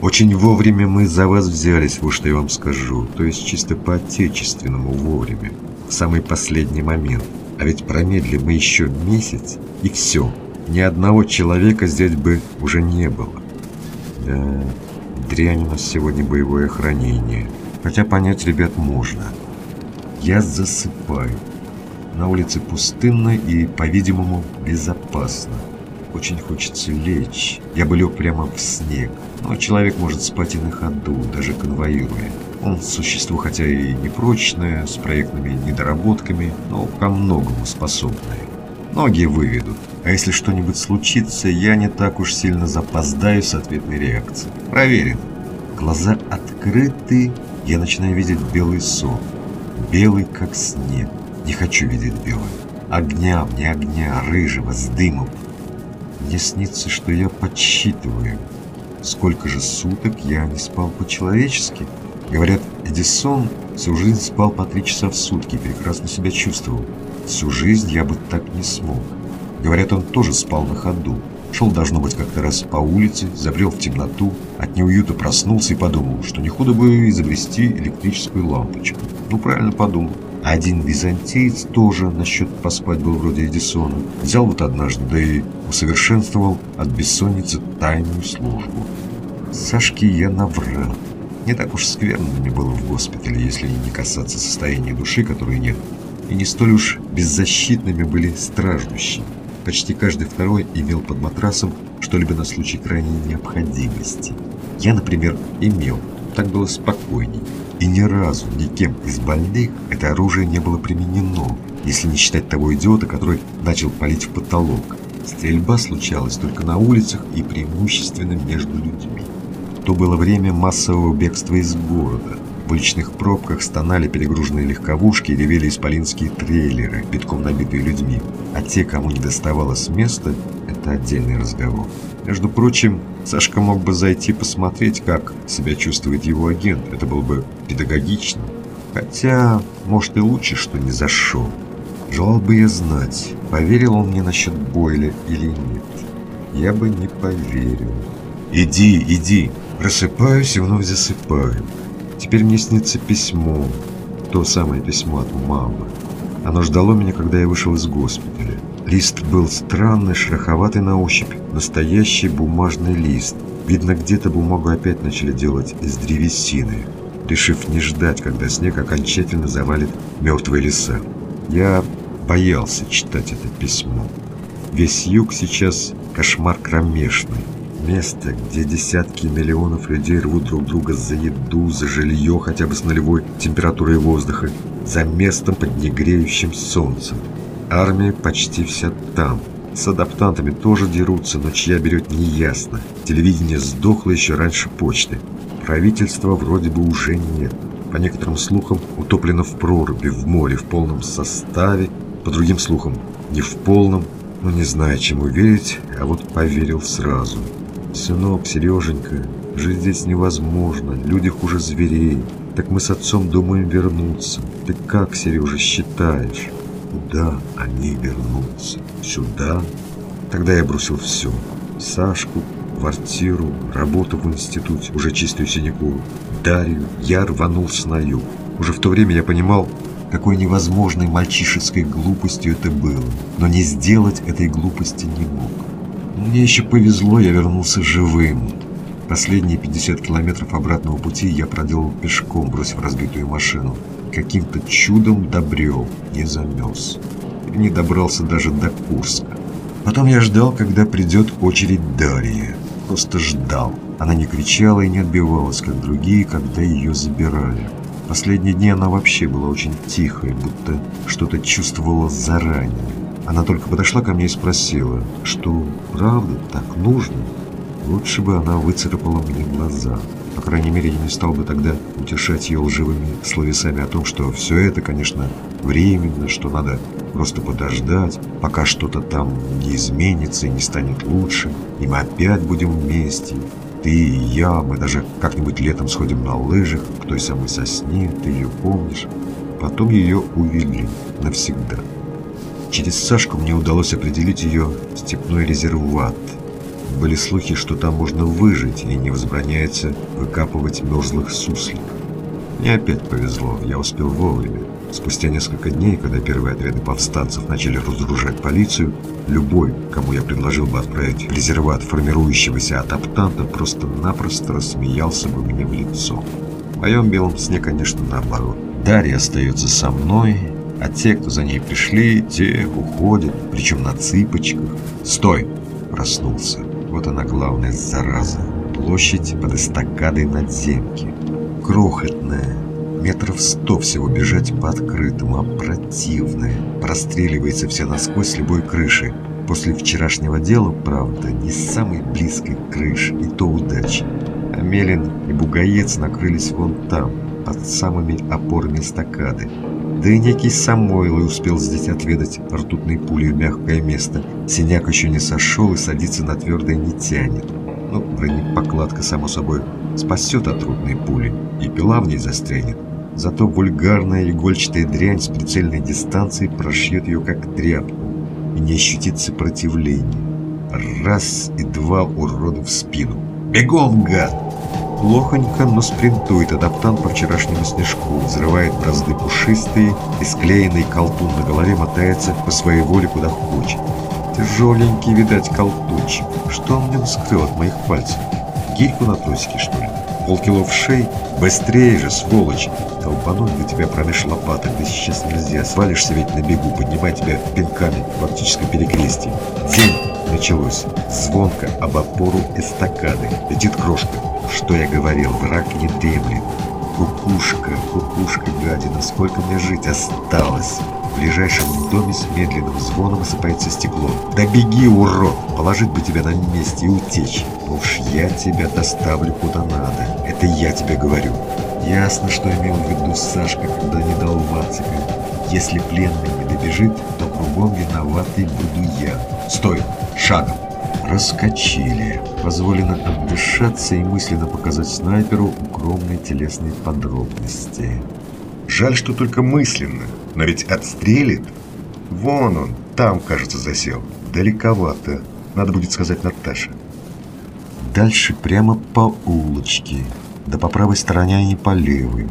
Очень вовремя мы за вас взялись, вот что я вам скажу. То есть чисто по-отечественному вовремя. В самый последний момент. А ведь промедлим мы еще месяц, и все. Ни одного человека здесь бы уже не было. Да, дрянь у нас сегодня боевое хранение. Хотя понять ребят можно. Я засыпаю. На улице пустынно и, по-видимому, безопасно. Очень хочется лечь. Я бы лег прямо в снег. Но человек может спать и на ходу, даже конвоируя. Он существо, хотя и непрочное, с проектными недоработками, но ко многому способное. Ноги выведут. А если что-нибудь случится, я не так уж сильно запоздаю с ответной реакцией. Проверен. Глаза открыты, я начинаю видеть белый сон. Белый, как снег. Не хочу видеть белый. Огня мне огня, рыжего, с дымом. Мне снится, что я подсчитываю, сколько же суток я не спал по-человечески. Говорят, Эдисон всю жизнь спал по три часа в сутки, прекрасно себя чувствовал. Всю жизнь я бы так не смог. Говорят, он тоже спал на ходу. Шел, должно быть, как-то раз по улице, забрел в темноту, от неуюта проснулся и подумал, что не худо бы изобрести электрическую лампочку. Ну, правильно подумал. Один византиец тоже насчет поспать был вроде Эдисона. Взял вот однажды, да и усовершенствовал от бессонницы тайную службу. Сашке я наврал. Не так уж скверно мне было в госпитале, если не касаться состояния души, которой нет. И не столь уж беззащитными были страждущие. Почти каждый второй имел под матрасом что-либо на случай крайней необходимости. Я, например, имел. Так было спокойней. И ни разу никем из больных это оружие не было применено, если не считать того идиота, который начал палить в потолок. Стрельба случалась только на улицах и преимущественно между людьми. То было время массового бегства из города. В уличных пробках стонали перегруженные легковушки и ревели исполинские трейлеры, битком набитые людьми. А те, кому не доставалось места, это отдельный разговор. Между прочим, Сашка мог бы зайти посмотреть, как себя чувствует его агент. Это было бы педагогично. Хотя, может и лучше, что не зашел. Желал бы я знать, поверил он мне насчет Бойля или нет. Я бы не поверил. «Иди, иди!» Просыпаюсь и вновь засыпаю. Теперь мне снится письмо. То самое письмо от мамы. Оно ждало меня, когда я вышел из госпиталя. Лист был странный, шероховатый на ощупь, настоящий бумажный лист. Видно, где-то бумагу опять начали делать из древесины, решив не ждать, когда снег окончательно завалит мертвые леса. Я боялся читать это письмо. Весь юг сейчас кошмар кромешный. Место, где десятки миллионов людей рвут друг друга за еду, за жилье, хотя бы с нулевой температурой воздуха, за местом под негреющим солнцем. Армия почти вся там. С адаптантами тоже дерутся, но чья берет неясно. Телевидение сдохло еще раньше почты. Правительства вроде бы уже нет. По некоторым слухам, утоплено в проруби, в море, в полном составе. По другим слухам, не в полном, но не знаю, чему верить, а вот поверил сразу. «Сынок, Сереженька, жить здесь невозможно, люди хуже зверей. Так мы с отцом думаем вернуться. Ты как, Сережа, считаешь?» «Куда они вернутся? Сюда?» Тогда я бросил все. Сашку, квартиру, работу в институте, уже чистую синякуру, Дарью. Я рванул с на юг. Уже в то время я понимал, какой невозможной мальчишеской глупостью это было. Но не сделать этой глупости не мог. Мне еще повезло, я вернулся живым. Последние 50 километров обратного пути я проделал пешком, бросив разбитую машину. Каким-то чудом добрел, не замерз. И не добрался даже до Курска. Потом я ждал, когда придет очередь Дарьи. Просто ждал. Она не кричала и не отбивалась, как другие, когда ее забирали. Последние дни она вообще была очень тихой, будто что-то чувствовала заранее. Она только подошла ко мне и спросила, что правда так нужно? Лучше бы она выцарапала мне глаза. По крайней мере, я не стал бы тогда утешать ее лживыми словесами о том, что все это, конечно, временно, что надо просто подождать, пока что-то там не изменится и не станет лучше, и мы опять будем вместе. Ты и я, мы даже как-нибудь летом сходим на лыжах к той самой сосне, ты ее помнишь. Потом ее увели навсегда. Через Сашку мне удалось определить ее степной резерват. Были слухи, что там можно выжить и не возбраняется выкапывать мерзлых суслик. Мне опять повезло, я успел вовремя. Спустя несколько дней, когда первые отряды повстанцев начали разоружать полицию, любой, кому я предложил бы отправить резерват формирующегося от просто-напросто рассмеялся бы мне в лицо. В моем белом сне, конечно, наоборот. Дарья остается со мной, а те, кто за ней пришли, те уходят, причем на цыпочках. «Стой!» – проснулся. Вот она главная зараза. Площадь под эстакадой надземки. Крохотная, метров сто всего бежать по открытому, а противная. Простреливается вся насквозь любой крыши. После вчерашнего дела, правда, не с самой близкой крыши, и то удачи. Амелин и Бугаец накрылись вон там, под самыми опорами эстакады. Да и некий Самойл и успел здесь отведать ртутной пулей в мягкое место. Синяк еще не сошел и садиться на твердое не тянет. Ну, бронепокладка, само собой, спасет от трудной пули, и пила в ней застрянет. Зато вульгарная игольчатая дрянь с прицельной дистанции прошьет ее как тряпку и не ощутит сопротивления. Раз и два урода в спину. «Бегом, гад!» Плохонько, но спринтует адаптант по вчерашнему снежку, взрывает бразды пушистые, и склеенный колтун на голове мотается по своей воле куда хочет. Тяжеленький, видать, колтунчик. Что он в нем скрыл от моих пальцев? Гирьку на тросике, что ли? Полкило в шей? Быстрее же, сволочь! Толпануть бы тебя промеж лопаток, да сейчас нельзя. Свалишься ведь на бегу, поднимай тебя пинками в фактическом перекрестии. День началось. Звонко об опору эстакады. Летит крошка. Что я говорил, враг не дремлет. Кукушка, кукушка, гадина, сколько мне жить осталось? В ближайшем доме с медленным звоном осыпается стекло. Да беги, урод! Положить бы тебя на месте и утечь. Уж я тебя доставлю куда надо. Это я тебе говорю. Ясно, что имел в виду Сашка, когда не дал Вацика. Если пленный не добежит, то кругом виноватый буду я. Стой! Шагом! Раскочили. Позволено отдышаться и мысленно показать снайперу укромные телесные подробности. Жаль, что только мысленно, но ведь отстрелит. Вон он, там, кажется, засел. Далековато. Надо будет сказать Наташе. Дальше прямо по улочке. Да по правой стороне, и по левой.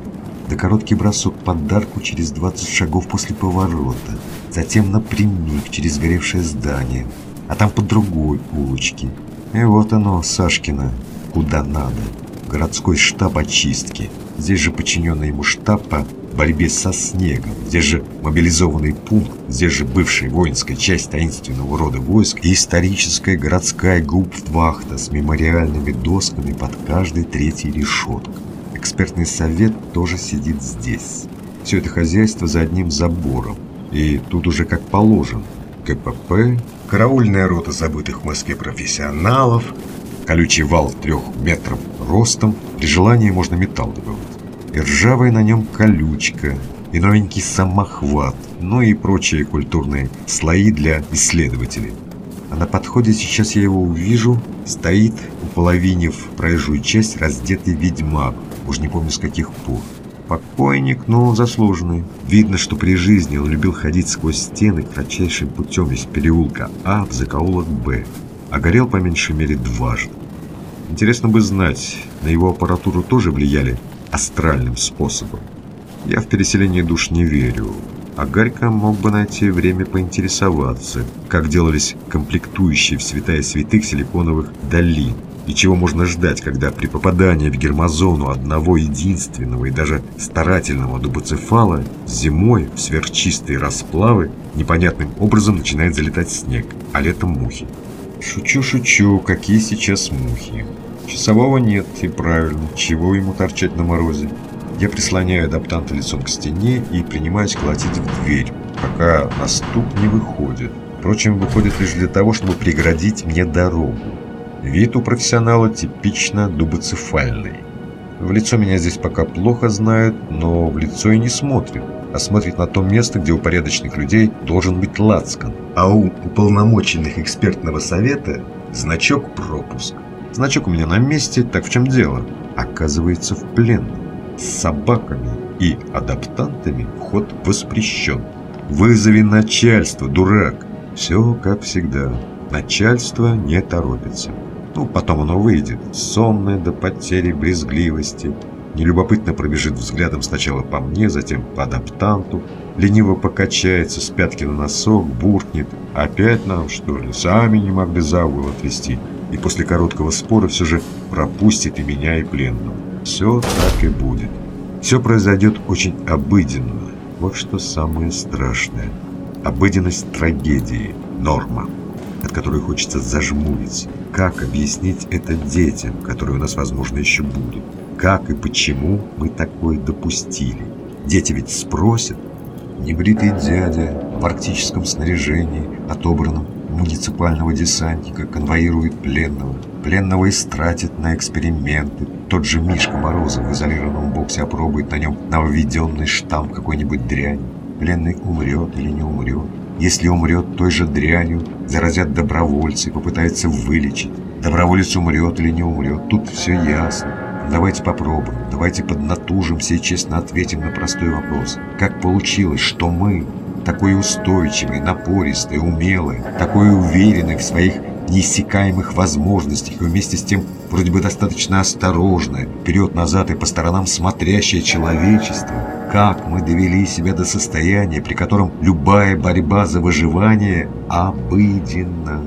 Да короткий бросок подарку через 20 шагов после поворота. Затем напрямик через горевшее здание а там по другой улочке. И вот оно, Сашкина, куда надо. Городской штаб очистки. Здесь же подчиненный ему штаб по борьбе со снегом. Здесь же мобилизованный пункт, здесь же бывшая воинская часть таинственного рода войск и историческая городская гауптвахта с мемориальными досками под каждой третьей решеткой. Экспертный совет тоже сидит здесь. Все это хозяйство за одним забором. И тут уже как положено. КПП, караульная рота забытых в Москве профессионалов, колючий вал трех метров ростом, при желании можно металл добывать, и ржавая на нем колючка, и новенький самохват, ну и прочие культурные слои для исследователей. А на подходе сейчас я его увижу, стоит, уполовинив проезжую часть, раздетый ведьмак, уж не помню с каких пор. Покойник, но заслуженный. Видно, что при жизни он любил ходить сквозь стены кратчайшим путем из переулка А в закоулок Б, а горел по меньшей мере дважды. Интересно бы знать, на его аппаратуру тоже влияли астральным способом. Я в переселение душ не верю, а Гарько мог бы найти время поинтересоваться, как делались комплектующие в святая святых силиконовых долин, и чего можно ждать, когда при попадании в гермозону одного единственного и даже старательного дубоцефала зимой в сверхчистые расплавы непонятным образом начинает залетать снег, а летом мухи. Шучу-шучу, какие сейчас мухи. Часового нет, и правильно, чего ему торчать на морозе. Я прислоняю адаптанта лицом к стене и принимаюсь колотить в дверь, пока на стук не выходит. Впрочем, выходит лишь для того, чтобы преградить мне дорогу. Вид у профессионала типично дубоцефальный. В лицо меня здесь пока плохо знают, но в лицо и не смотрят, а смотрят на то место, где у порядочных людей должен быть лацкан, а у уполномоченных экспертного совета значок пропуск. Значок у меня на месте, так в чем дело? Оказывается, в плен. С собаками и адаптантами вход воспрещен. Вызови начальство, дурак. Все как всегда. Начальство не торопится. Ну, потом оно выйдет, сонное до потери брезгливости. Нелюбопытно пробежит взглядом сначала по мне, затем по адаптанту. Лениво покачается с пятки на носок, буркнет. Опять нам, что ли? Сами не могли за угол отвести. И после короткого спора все же пропустит и меня, и пленного. Все так и будет. Все произойдет очень обыденно. Вот что самое страшное. Обыденность трагедии. Норма от которой хочется зажмуриться. Как объяснить это детям, которые у нас, возможно, еще будут? Как и почему мы такое допустили? Дети ведь спросят. Небритый дядя в арктическом снаряжении, отобранном муниципального десантника, конвоирует пленного. Пленного истратит на эксперименты. Тот же Мишка Морозов в изолированном боксе опробует на нем нововведенный штамм какой-нибудь дряни. Пленный умрет или не умрет. Если умрет той же дрянью, заразят добровольцы попытаются вылечить. Доброволец умрет или не умрет, тут все ясно. Давайте попробуем, давайте поднатужимся и честно ответим на простой вопрос. Как получилось, что мы, такой устойчивые, напористые, умелые, такой уверенные в своих неиссякаемых возможностях и вместе с тем вроде бы достаточно осторожное, вперед-назад и по сторонам смотрящее человечество, как мы довели себя до состояния, при котором любая борьба за выживание обыденна,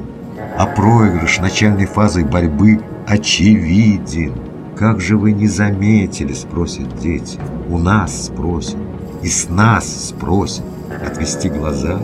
а проигрыш начальной фазой борьбы очевиден. «Как же вы не заметили?» – спросят дети. «У нас спросят. И с нас спросят. Отвести глаза?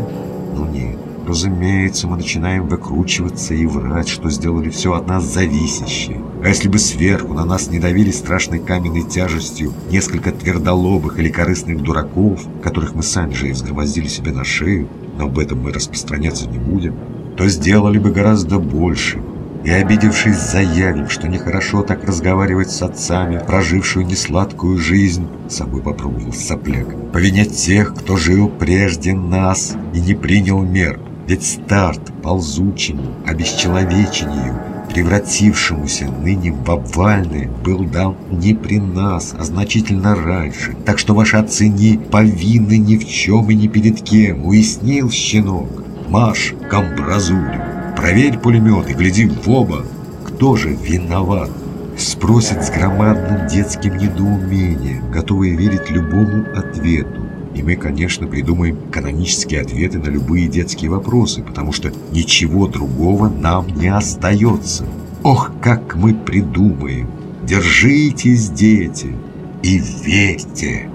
Ну нет. Разумеется, мы начинаем выкручиваться и врать, что сделали все от нас зависящее. А если бы сверху на нас не давили страшной каменной тяжестью несколько твердолобых или корыстных дураков, которых мы сами же и взгромоздили себе на шею, но об этом мы распространяться не будем, то сделали бы гораздо больше. И, обидевшись, заявим, что нехорошо так разговаривать с отцами, прожившую несладкую жизнь, собой попробовал сопляк, по вине тех, кто жил прежде нас и не принял мер, ведь старт ползучему обесчеловечению, превратившемуся ныне в обвальное, был дан не при нас, а значительно раньше. Так что ваши отцы не повинны ни в чем и ни перед кем. Уяснил щенок? Маш к амбразуре. Проверь пулемет и гляди в оба. Кто же виноват? Спросит с громадным детским недоумением, готовый верить любому ответу. И мы, конечно, придумаем канонические ответы на любые детские вопросы, потому что ничего другого нам не остается. Ох, как мы придумаем! Держитесь, дети, и верьте!